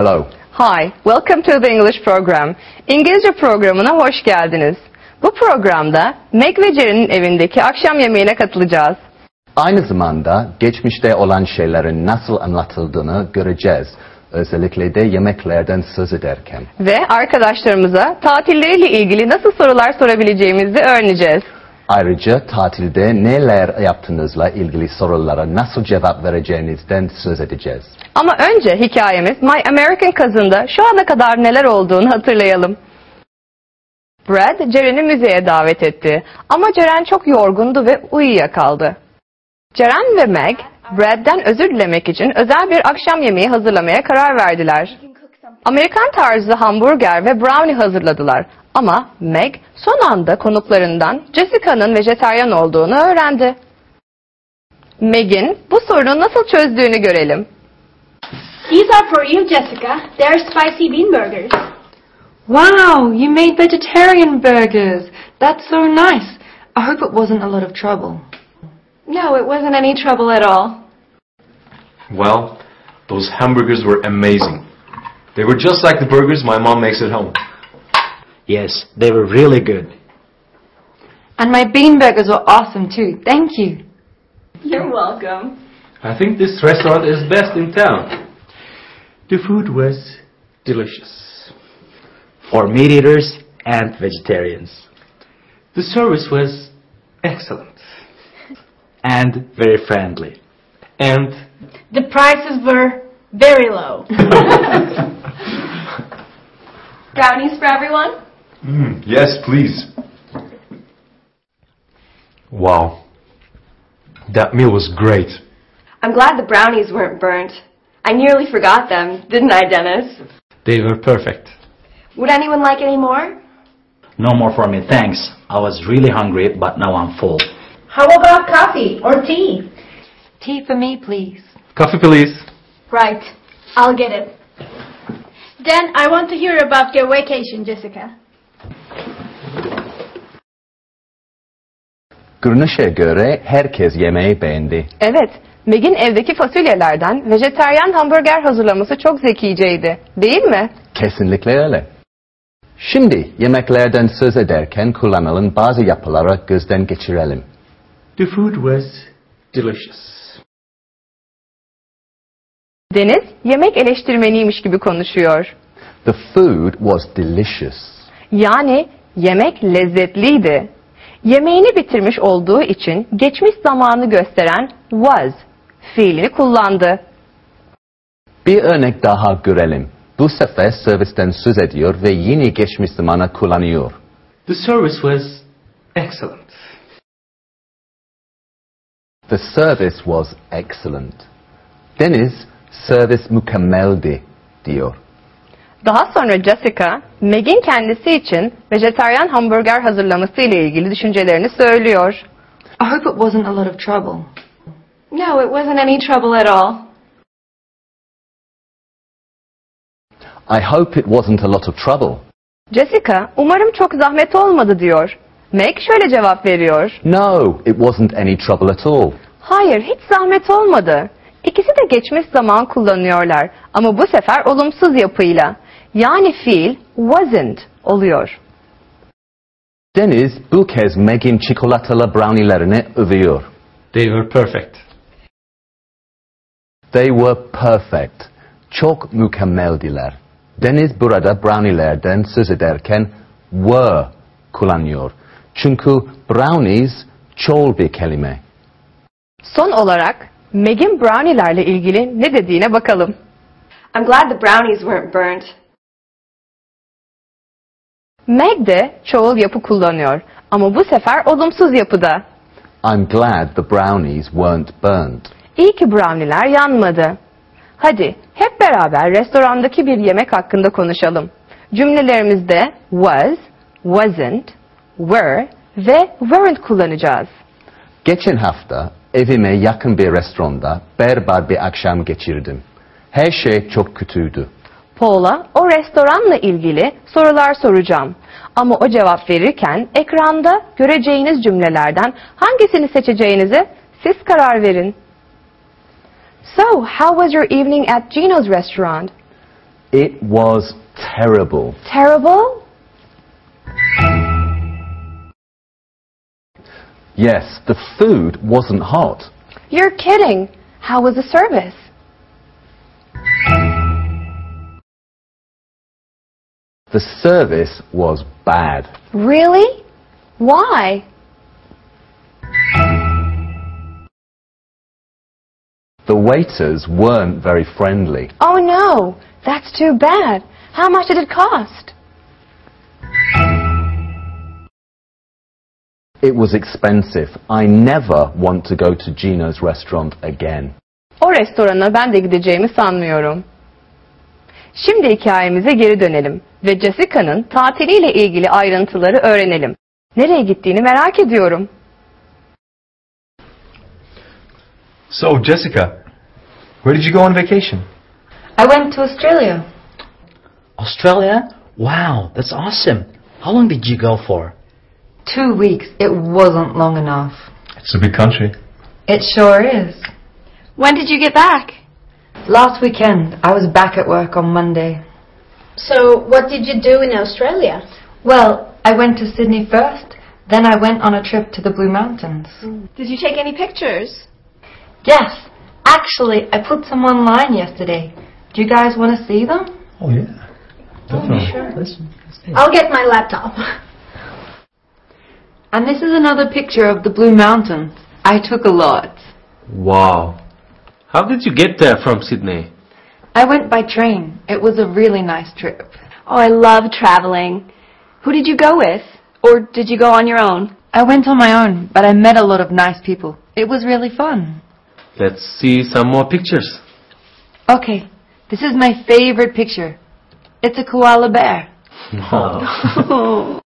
Hello. Hi, welcome to the English program. İngilizce programına hoş geldiniz. Bu programda Meg ve Jerry'nin evindeki akşam yemeğine katılacağız. Aynı zamanda geçmişte olan şeylerin nasıl anlatıldığını göreceğiz. Özellikle de yemeklerden söz ederken. Ve arkadaşlarımıza tatilleriyle ilgili nasıl sorular sorabileceğimizi öğreneceğiz. Ayrıca tatilde neler yaptığınızla ilgili sorulara nasıl cevap vereceğinizden söz edeceğiz. Ama önce hikayemiz My American Cousin'da şu ana kadar neler olduğunu hatırlayalım. Brad, Ceren'i müzeye davet etti. Ama Ceren çok yorgundu ve uyuyakaldı. Ceren ve Meg, Brad'den özür dilemek için özel bir akşam yemeği hazırlamaya karar verdiler. Amerikan tarzı hamburger ve brownie hazırladılar. Ama Meg son anda konuklarından Jessica'nın vejetaryen olduğunu öğrendi. Meg'in bu sorunu nasıl çözdüğünü görelim. These are for you, Jessica. They're spicy bean burgers. Wow, you made vegetarian burgers. That's so nice. I hope it wasn't a lot of trouble. No, it wasn't any trouble at all. Well, those hamburgers were amazing. They were just like the burgers my mom makes at home. Yes, they were really good. And my bean burgers were awesome too. Thank you. You're welcome. I think this restaurant is best in town. The food was delicious. For meat eaters and vegetarians. The service was excellent. And very friendly. And The prices were very low. Brownies for everyone? Mm, yes, please. Wow. That meal was great. I'm glad the brownies weren't burnt. I nearly forgot them, didn't I, Deniz? they were perfect. Would anyone like any more? No more for me, thanks. I was really hungry, but now I'm full. How about coffee or tea? Tea for me, please. Coffee, please. Right. I'll get it. Then I want to hear about your vacation, Jessica. Görünüşe göre herkes yemeği beğendi. Evet, Meg'in evdeki fasulyelerden vejetaryen hamburger hazırlaması çok zekiceydi. Değil mi? Kesinlikle öyle. Şimdi yemeklerden söz ederken kullanılan bazı yapıları gözden geçirelim. The food was delicious. Deniz, yemek eleştirmeniymiş gibi konuşuyor. The food was delicious. Yani yemek lezzetliydi. Yemeğini bitirmiş olduğu için geçmiş zamanı gösteren was fiilini kullandı. Bir örnek daha görelim. Bu sefer servisten söz ediyor ve yine geçmiş zamanı kullanıyor. The service was excellent. The service was excellent. Deniz, servis mükemmeldi diyor. Daha sonra Jessica, Meg'in kendisi için vejetaryen hamburger hazırlaması ile ilgili düşüncelerini söylüyor. I hope it wasn't a lot of trouble. No, it wasn't any trouble at all. I hope it wasn't a lot of trouble. Jessica, umarım çok zahmet olmadı diyor. Meg şöyle cevap veriyor. No, it wasn't any trouble at all. Hayır, hiç zahmet olmadı. İkisi de geçmiş zaman kullanıyorlar ama bu sefer olumsuz yapıyla. Yani fiil wasn't oluyor. Deniz bu kez Meg'in çikolatalı brownielerini övüyor. They were perfect. They were perfect. Çok mükemmeldiler. Deniz burada brownielerden söz ederken were kullanıyor. Çünkü brownies çoğul bir kelime. Son olarak Meg'in brownie'lerle ilgili ne dediğine bakalım. I'm glad the brownies weren't burnt. Meg de çoğul yapı kullanıyor ama bu sefer olumsuz yapıda. I'm glad the brownies weren't burned. İyi ki brownie'ler yanmadı. Hadi hep beraber restorandaki bir yemek hakkında konuşalım. Cümlelerimizde was, wasn't, were ve weren't kullanacağız. Geçen hafta evime yakın bir restoranda berbat bir akşam geçirdim. Her şey çok kötüydü. Paul'a o restoranla ilgili sorular soracağım. Ama o cevap verirken ekranda göreceğiniz cümlelerden hangisini seçeceğinize siz karar verin. So, how was your evening at Gino's restaurant? It was terrible. Terrible? Yes, the food wasn't hot. You're kidding. How was the service? The service was bad. Really? Why? The waiters weren't very friendly. Oh no, that's too bad. How much did it cost? It was expensive. I never want to go to Gino's restaurant again. O restorana ben de gideceğimi sanmıyorum. Şimdi hikayemize geri dönelim ve Jessica'nın tatiliyle ilgili ayrıntıları öğrenelim. Nereye gittiğini merak ediyorum. So, Jessica, where did you go on vacation? I went to Australia. Australia? Wow, that's awesome. How long did you go for? Two weeks. It wasn't long enough. It's a big country. It sure is. When did you get back? Last weekend, I was back at work on Monday. So, what did you do in Australia? Well, I went to Sydney first, then I went on a trip to the Blue Mountains. Mm. Did you take any pictures? Yes, actually, I put some online yesterday. Do you guys want to see them? Oh, yeah. Oh, Definitely. I'll get my laptop. And this is another picture of the Blue Mountains. I took a lot. Wow. How did you get there from Sydney? I went by train. It was a really nice trip. Oh, I love traveling. Who did you go with? Or did you go on your own? I went on my own, but I met a lot of nice people. It was really fun. Let's see some more pictures. Okay, this is my favorite picture. It's a koala bear.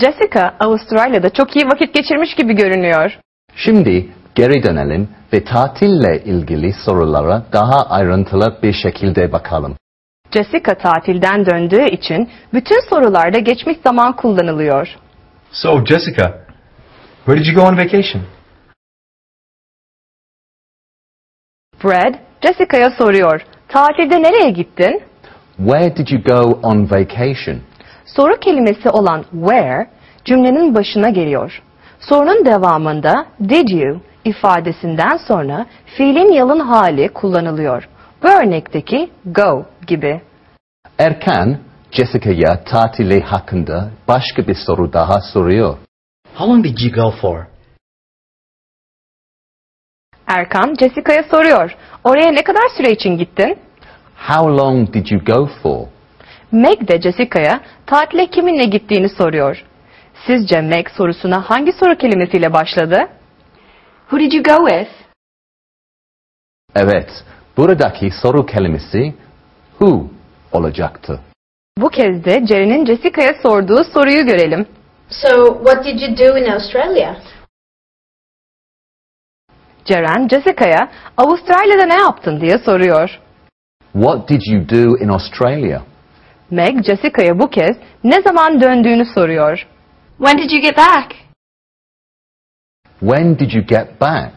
Jessica, Avustralya'da çok iyi vakit geçirmiş gibi görünüyor. Şimdi geri dönelim ve tatille ilgili sorulara daha ayrıntılı bir şekilde bakalım. Jessica tatilden döndüğü için bütün sorularda geçmiş zaman kullanılıyor. So, Jessica, where did you go on vacation? Brad, Jessica'ya soruyor. Tatilde nereye gittin? Where did you go on vacation? Soru kelimesi olan where cümlenin başına geliyor. Sorunun devamında did you ifadesinden sonra fiilin yalın hali kullanılıyor. Bu örnekteki go gibi. Erkan, Jessica'ya tatili hakkında başka bir soru daha soruyor. How long did you go for? Erkan, Jessica'ya soruyor. Oraya ne kadar süre için gittin? How long did you go for? Meg de Jessica'ya tatile kiminle gittiğini soruyor. Sizce Meg sorusuna hangi soru kelimesiyle başladı? Who did you go with? Evet, buradaki soru kelimesi who olacaktı. Bu kez de Jerry'nin Jessica'ya sorduğu soruyu görelim. So, what did you do in Australia? Ceren, Jessica'ya Avustralya'da ne yaptın diye soruyor. What did you do in Australia? Meg, Jessica'ya bu kez ne zaman döndüğünü soruyor. When did you get back? When did you get back?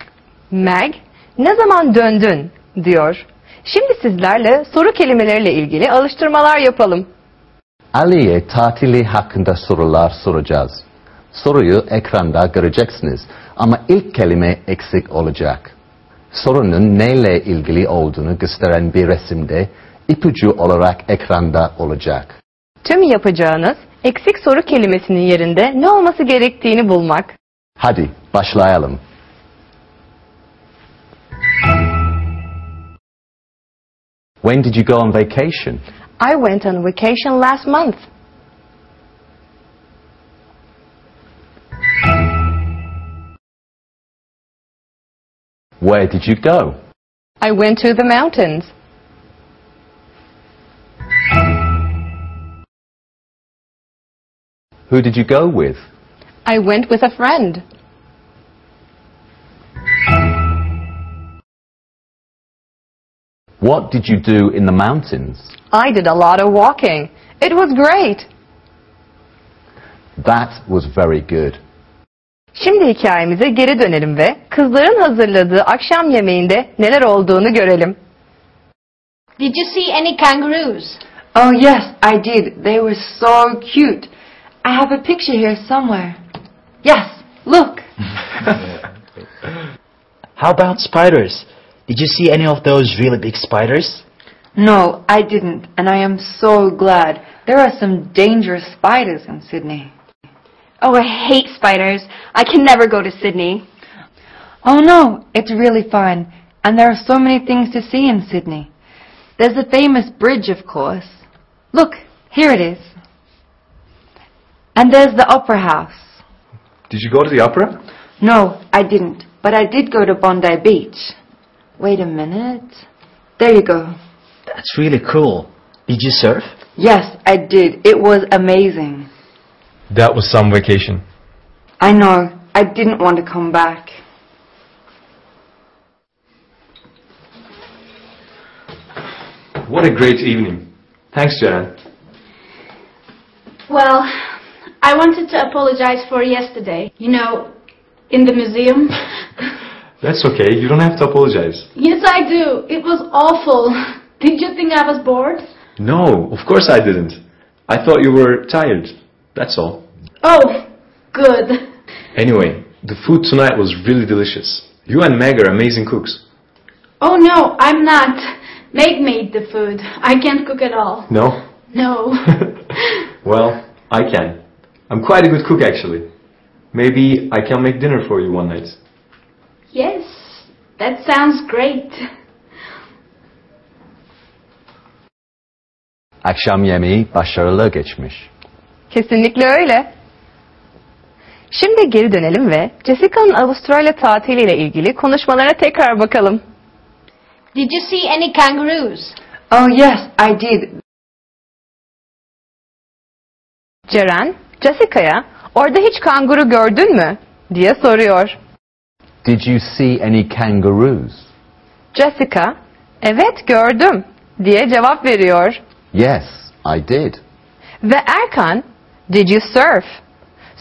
Meg, ne zaman döndün diyor. Şimdi sizlerle soru kelimeleriyle ilgili alıştırmalar yapalım. Ali'ye tatili hakkında sorular soracağız. Soruyu ekranda göreceksiniz ama ilk kelime eksik olacak. Sorunun neyle ilgili olduğunu gösteren bir resimde ipucu olarak ekranda olacak. Tüm yapacağınız eksik soru kelimesinin yerinde ne olması gerektiğini bulmak. Hadi başlayalım. When did you go on vacation? I went on vacation last month. Where did you go? I went to the mountains. Who did you go with? I went with a friend. What did you do in the mountains? I did a lot of walking. It was great. That was very good. Şimdi hikayemize geri dönelim ve kızların hazırladığı akşam yemeğinde neler olduğunu görelim. Did you see any kangaroos? Oh yes, I did. They were so cute. I have a picture here somewhere. Yes, look. How about spiders? Did you see any of those really big spiders? No, I didn't, and I am so glad. There are some dangerous spiders in Sydney. Oh, I hate spiders. I can never go to Sydney. Oh no, it's really fun, and there are so many things to see in Sydney. There's the famous bridge, of course. Look, here it is. And there's the Opera House. Did you go to the opera? No, I didn't, but I did go to Bondi Beach. Wait a minute. There you go. That's really cool. Did you surf? Yes, I did. It was amazing. That was some vacation. I know. I didn't want to come back. What a great evening. Thanks, Ceren. Well, I wanted to apologize for yesterday. You know, in the museum. That's okay. You don't have to apologize. yes, I do. It was awful. Did you think I was bored? No, of course I didn't. I thought you were tired. That's all. Oh, good. Anyway, the food tonight was really delicious. You and Meg are amazing cooks. Oh no, I'm not. Meg made the food. I can't cook at all. No? No. well, I can. I'm quite a good cook actually. Maybe I can make dinner for you one night. yes, that sounds great. Akşam yemeği başarılı geçmiş. Kesinlikle öyle. Şimdi geri dönelim ve Jessica'nın Avustralya tatiliyle ilgili konuşmalara tekrar bakalım. Did you see any kangaroos? Oh yes, I did. Ceren, Jessica'ya orada hiç kanguru gördün mü diye soruyor. Did you see any kangaroos? Jessica, evet gördüm diye cevap veriyor. Yes, I did. Ve Erkan, did you surf?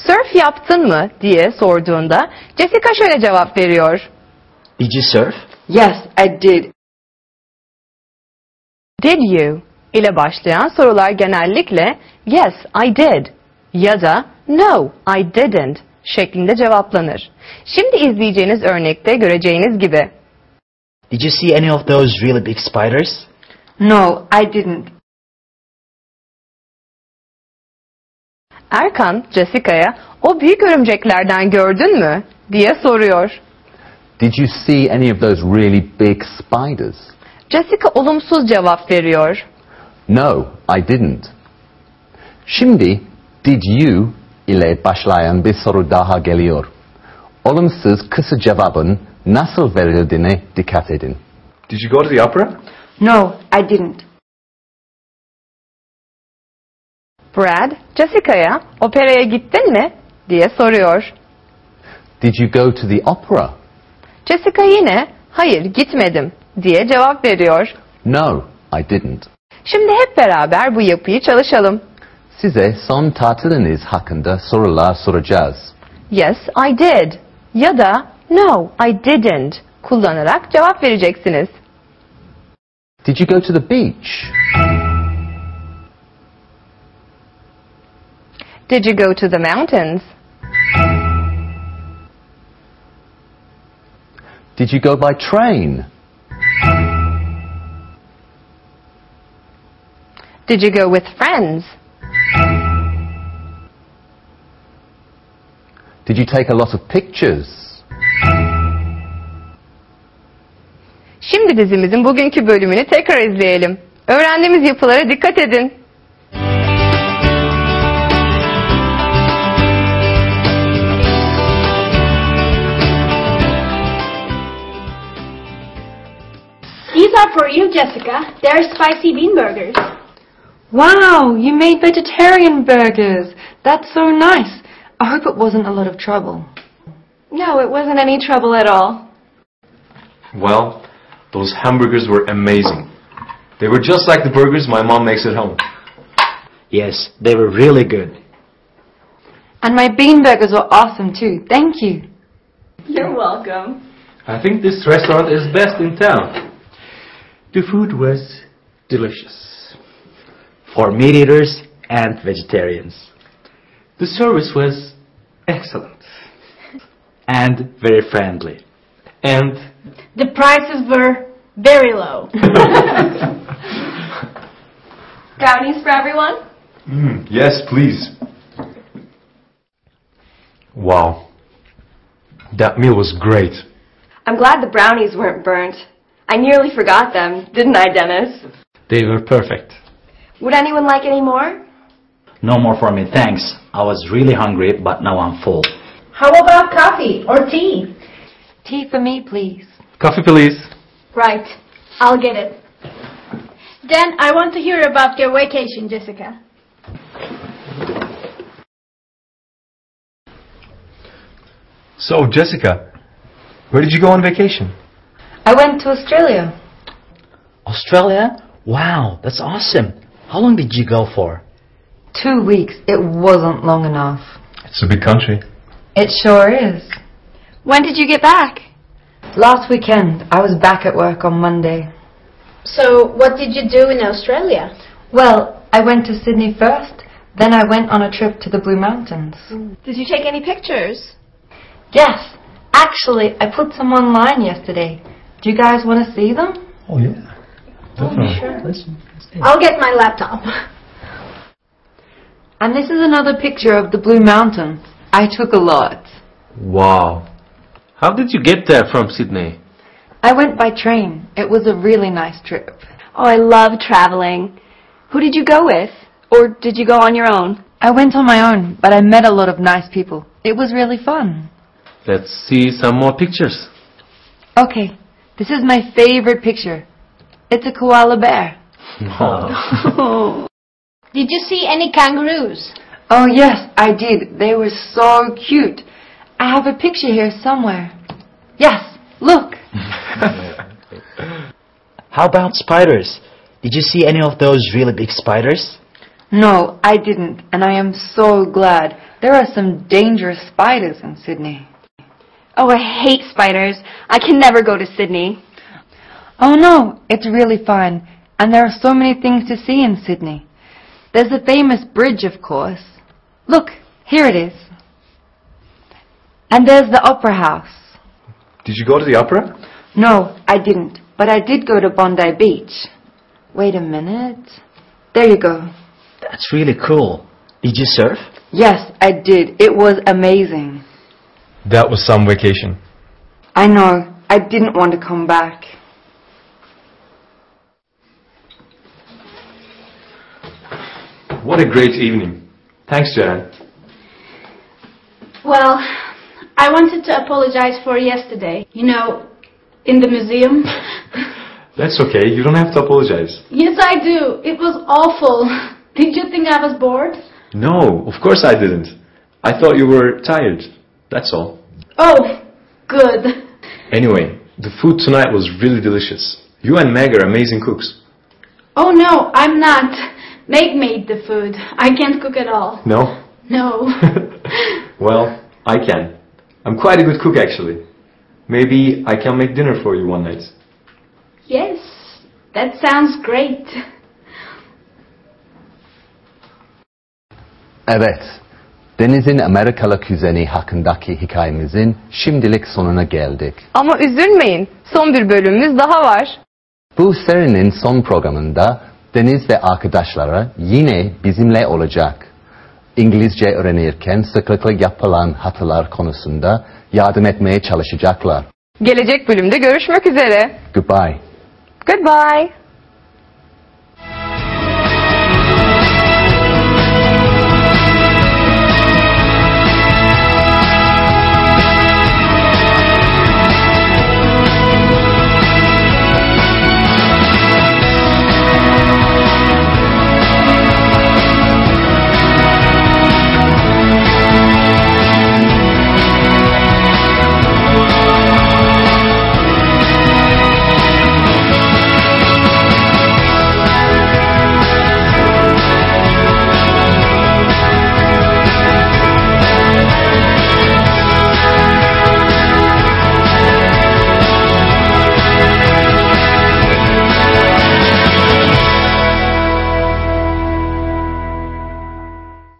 Surf yaptın mı diye sorduğunda Jessica şöyle cevap veriyor. Did you surf? Yes, I did. Did you ile başlayan sorular genellikle yes I did ya da no I didn't şeklinde cevaplanır. Şimdi izleyeceğiniz örnekte göreceğiniz gibi. Did you see any of those really big spiders? No, I didn't. Erkan Jessica'ya o büyük örümceklerden gördün mü diye soruyor. Did you see any of those really big spiders? Jessica olumsuz cevap veriyor. No, I didn't. Şimdi did you ile başlayan bir soru daha geliyor. Olumsuz kısa cevabın nasıl verildiğine dikkat edin. Did you go to the opera? No, I didn't. Brad, Jessica'ya operaya gittin mi diye soruyor. Did you go to the opera? Jessica yine hayır gitmedim diye cevap veriyor. No, I didn't. Şimdi hep beraber bu yapıyı çalışalım. Size son tatiliniz hakkında sorular soracağız. Yes, I did ya da no, I didn't kullanarak cevap vereceksiniz. Did you go to the beach? Did you go to the mountains? Did you go by train? Did you go with friends? Did you take a lot of pictures? Şimdi dizimizin bugünkü bölümünü tekrar izleyelim. Öğrendiğimiz yapılara dikkat edin. These are for you, Jessica. They're spicy bean burgers. Wow, you made vegetarian burgers. That's so nice. I hope it wasn't a lot of trouble. No, it wasn't any trouble at all. Well, those hamburgers were amazing. They were just like the burgers my mom makes at home. Yes, they were really good. And my bean burgers were awesome too. Thank you. You're welcome. I think this restaurant is best in town. The food was delicious. For meat eaters and vegetarians. The service was excellent. And very friendly. And The prices were very low. Brownies for everyone? Mm, yes, please. Wow. That meal was great. I'm glad the brownies weren't burnt. I nearly forgot them, didn't I, Deniz? they were perfect. Would anyone like any more? No more for me, thanks. I was really hungry, but now I'm full. How about coffee or tea? Tea for me, please. Coffee, please. Right, I'll get it. Then I want to hear about your vacation, Jessica. So, Jessica, where did you go on vacation? I went to Australia. Australia? Wow, that's awesome. How long did you go for? Two weeks. It wasn't long enough. It's a big country. It sure is. When did you get back? Last weekend, I was back at work on Monday. So, what did you do in Australia? Well, I went to Sydney first, then I went on a trip to the Blue Mountains. Did you take any pictures? Yes, actually, I put some online yesterday. Do you guys want to see them? Oh, yeah. Oh, Definitely. I'll get my laptop. And this is another picture of the Blue Mountains. I took a lot. Wow. How did you get there from Sydney? I went by train. It was a really nice trip. Oh, I love traveling. Who did you go with? Or did you go on your own? I went on my own, but I met a lot of nice people. It was really fun. Let's see some more pictures. Okay, this is my favorite picture. It's a koala bear. Did you see any kangaroos? Oh yes, I did. They were so cute. I have a picture here somewhere. Yes, look. How about spiders? Did you see any of those really big spiders? No, I didn't, and I am so glad. There are some dangerous spiders in Sydney. Oh, I hate spiders. I can never go to Sydney. Oh no, it's really fun, And there are so many things to see in Sydney. There's the famous bridge, of course. Look, here it is. And there's the Opera House. Did you go to the opera? No, I didn't, but I did go to Bondi Beach. Wait a minute. There you go. That's really cool. Did you surf? Yes, I did. It was amazing. That was some vacation. I know. I didn't want to come back. What a great evening. Thanks, Jan. Well, I wanted to apologize for yesterday. You know, in the museum. That's okay. You don't have to apologize. yes, I do. It was awful. Did you think I was bored? No, of course I didn't. I thought you were tired. That's all. Oh, good. Anyway, the food tonight was really delicious. You and Meg are amazing cooks. Oh no, I'm not. Meg made the food. I can't cook at all. No? No. well, I can. I'm quite a good cook actually. Maybe I can make dinner for you one night. yes, that sounds great. Evet, Deniz'in Amerikalı kuzeni hakkındaki hikayemizin şimdilik sonuna geldik. Ama üzülmeyin. Son bir bölümümüz daha var. Bu serinin son programında Deniz ve arkadaşları yine bizimle olacak. İngilizce öğrenirken sıklıkla yapılan hatalar konusunda yardım etmeye çalışacaklar. Gelecek bölümde görüşmek üzere. Goodbye. Goodbye.